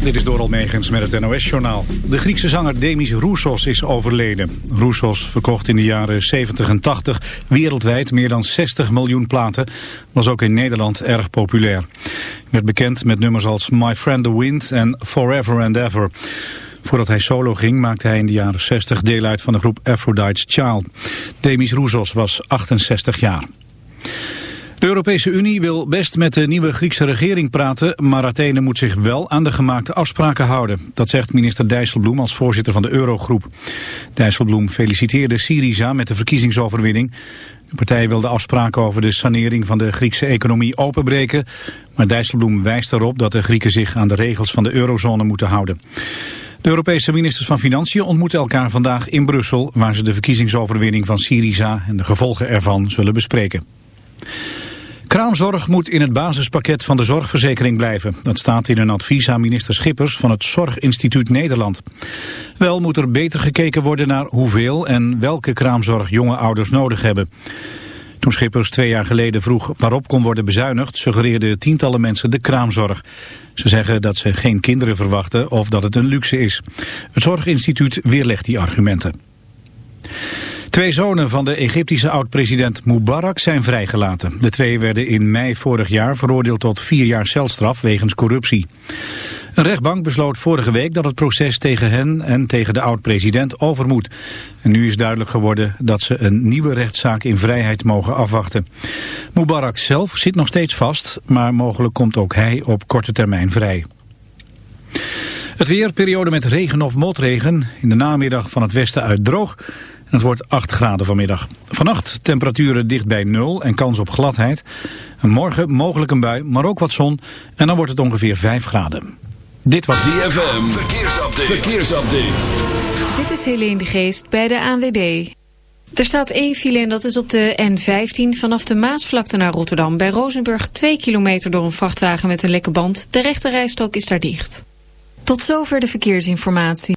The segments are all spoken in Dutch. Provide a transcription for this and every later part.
dit is Doral Megens met het NOS-journaal. De Griekse zanger Demis Roussos is overleden. Roussos verkocht in de jaren 70 en 80 wereldwijd meer dan 60 miljoen platen. Was ook in Nederland erg populair. Werd bekend met nummers als My Friend the Wind en Forever and Ever. Voordat hij solo ging maakte hij in de jaren 60 deel uit van de groep Aphrodite's Child. Demis Roussos was 68 jaar. De Europese Unie wil best met de nieuwe Griekse regering praten, maar Athene moet zich wel aan de gemaakte afspraken houden. Dat zegt minister Dijsselbloem als voorzitter van de Eurogroep. Dijsselbloem feliciteerde Syriza met de verkiezingsoverwinning. De partij wil de afspraken over de sanering van de Griekse economie openbreken, maar Dijsselbloem wijst erop dat de Grieken zich aan de regels van de eurozone moeten houden. De Europese ministers van Financiën ontmoeten elkaar vandaag in Brussel, waar ze de verkiezingsoverwinning van Syriza en de gevolgen ervan zullen bespreken. Kraamzorg moet in het basispakket van de zorgverzekering blijven. Dat staat in een advies aan minister Schippers van het Zorginstituut Nederland. Wel moet er beter gekeken worden naar hoeveel en welke kraamzorg jonge ouders nodig hebben. Toen Schippers twee jaar geleden vroeg waarop kon worden bezuinigd... suggereerden tientallen mensen de kraamzorg. Ze zeggen dat ze geen kinderen verwachten of dat het een luxe is. Het Zorginstituut weerlegt die argumenten. Twee zonen van de Egyptische oud-president Mubarak zijn vrijgelaten. De twee werden in mei vorig jaar veroordeeld tot vier jaar celstraf wegens corruptie. Een rechtbank besloot vorige week dat het proces tegen hen en tegen de oud-president over moet. Nu is duidelijk geworden dat ze een nieuwe rechtszaak in vrijheid mogen afwachten. Mubarak zelf zit nog steeds vast, maar mogelijk komt ook hij op korte termijn vrij. Het weer, periode met regen of motregen. In de namiddag van het westen uit droog. En het wordt 8 graden vanmiddag. Vannacht temperaturen dicht bij 0 en kans op gladheid. En morgen mogelijk een bui, maar ook wat zon. En dan wordt het ongeveer 5 graden. Dit was DFM. Verkeersupdate. Verkeersupdate. Dit is Helene de Geest bij de ANWB. Er staat één file en dat is op de N15 vanaf de Maasvlakte naar Rotterdam. Bij Rozenburg 2 kilometer door een vrachtwagen met een lekke band. De rechte rijstok is daar dicht. Tot zover de verkeersinformatie.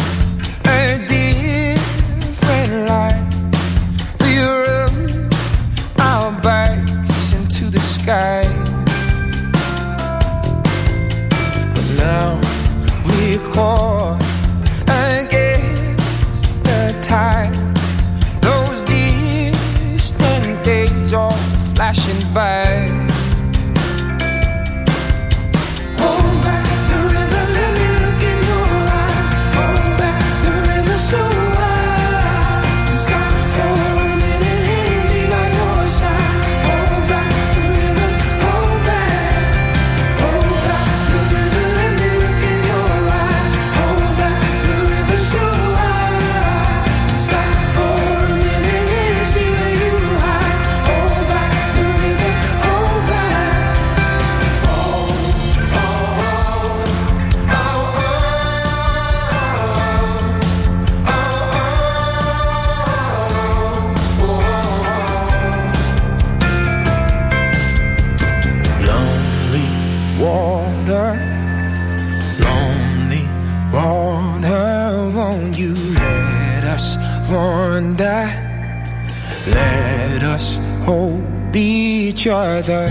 back. together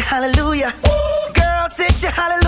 hallelujah. Ooh. Girl, sit you hallelujah.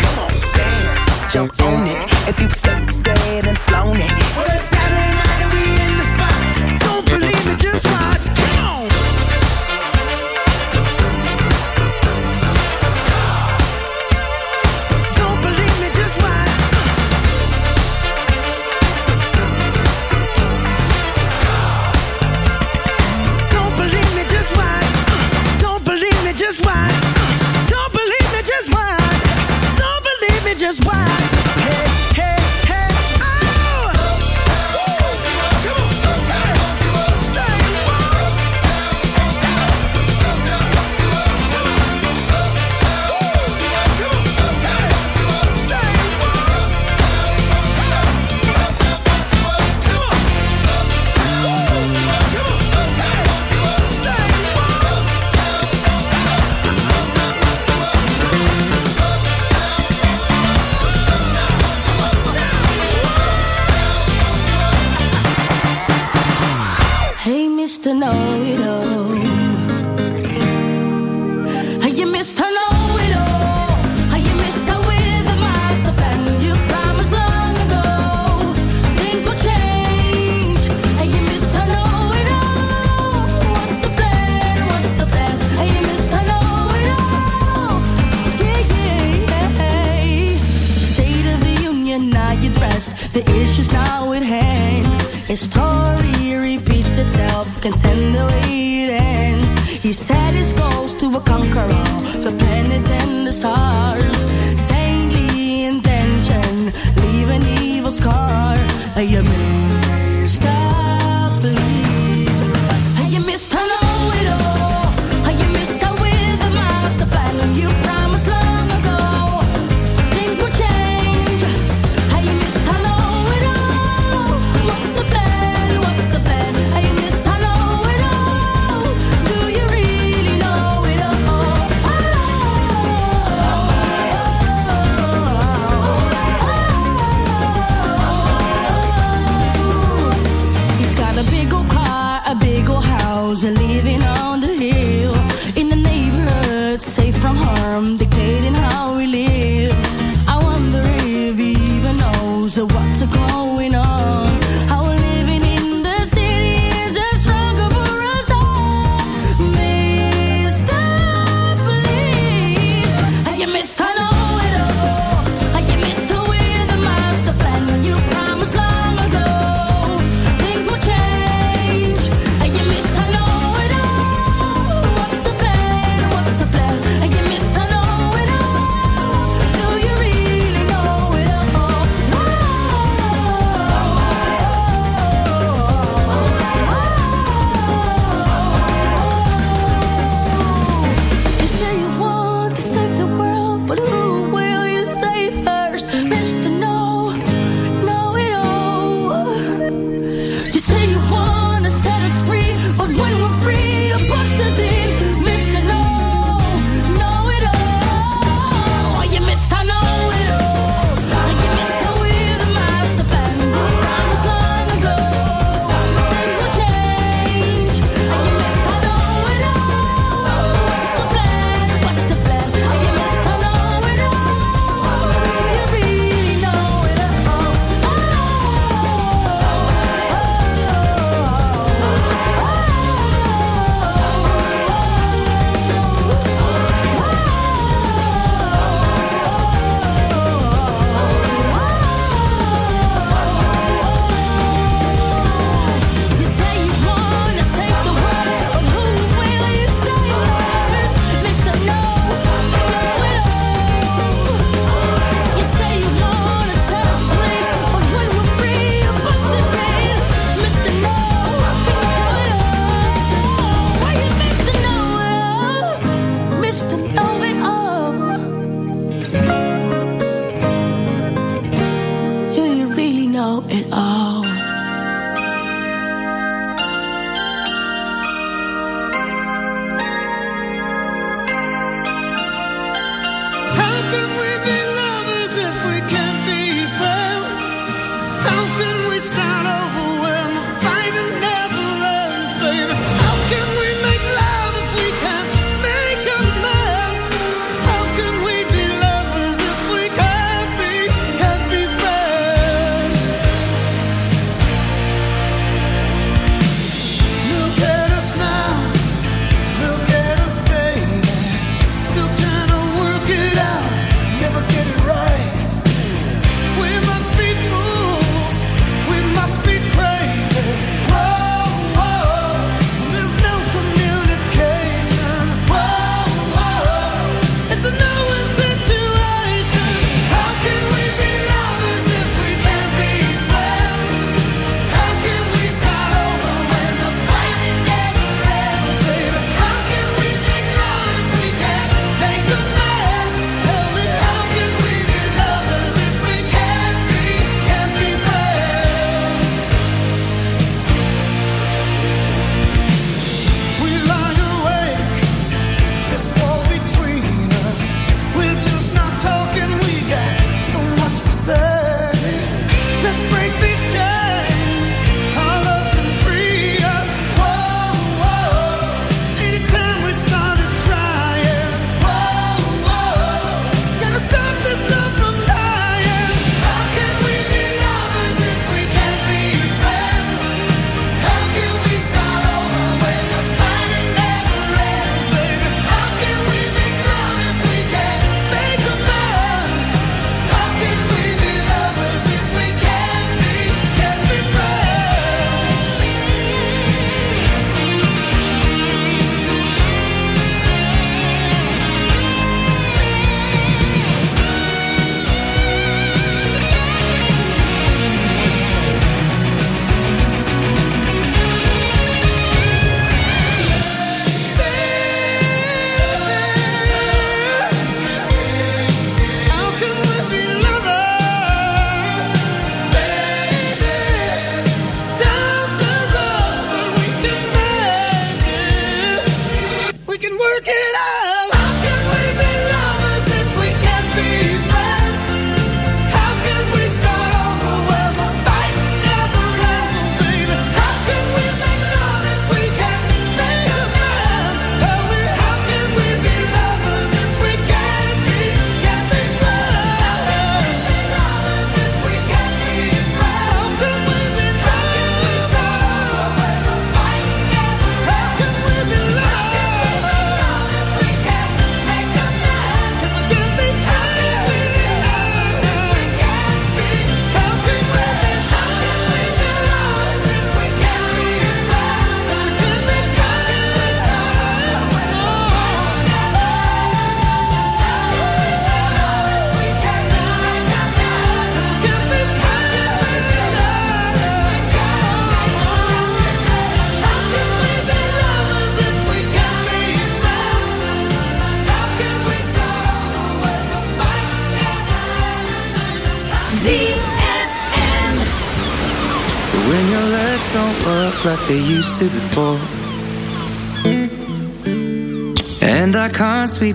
jump on it if you've sexed and flown it. Well, it's Saturday night and we in the spot. Don't believe it, just watch. Come on. Don't believe me, just watch. Don't believe me, just watch. Don't believe me, just watch. Don't believe me, just watch. Don't believe me, just watch.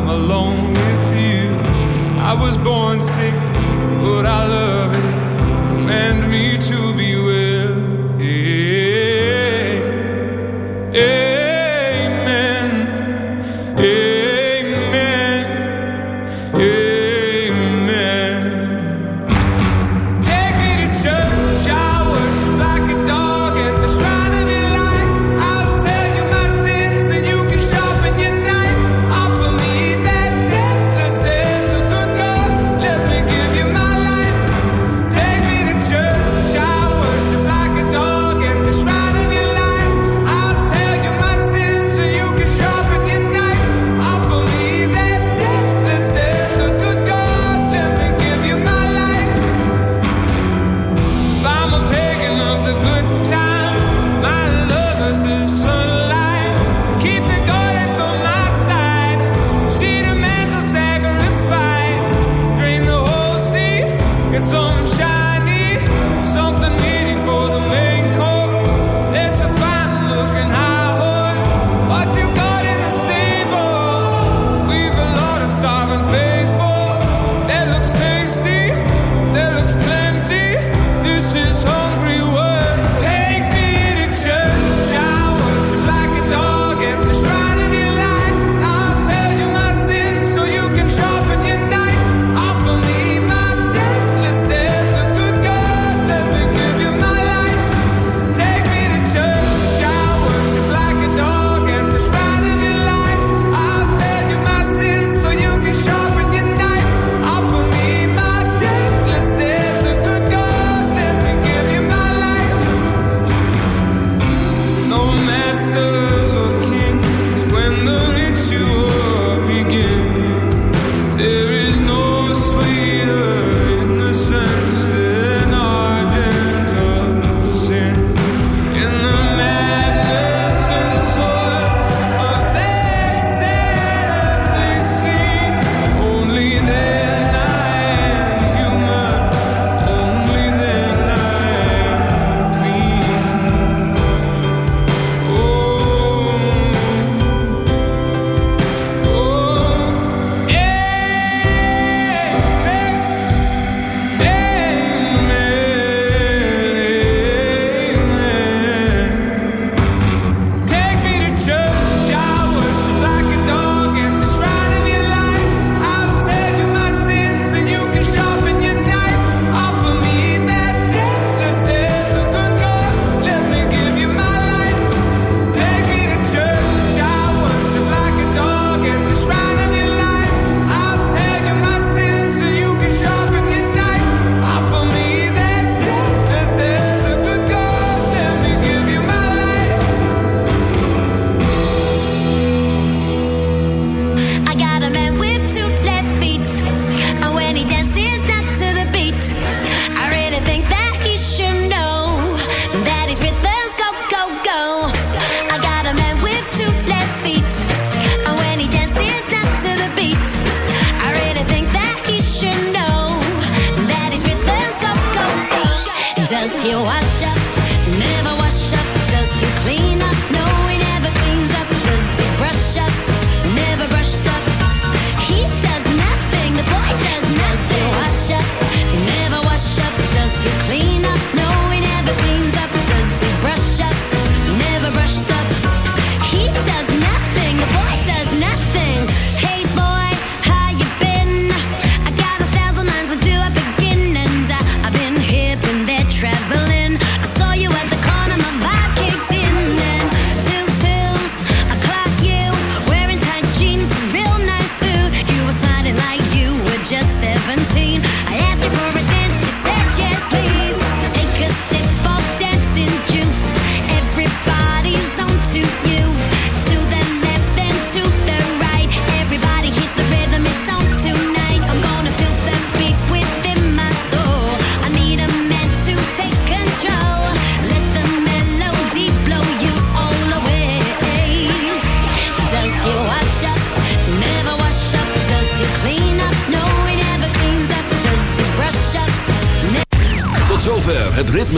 I'm alone with you. I was born sick, but I love it. Command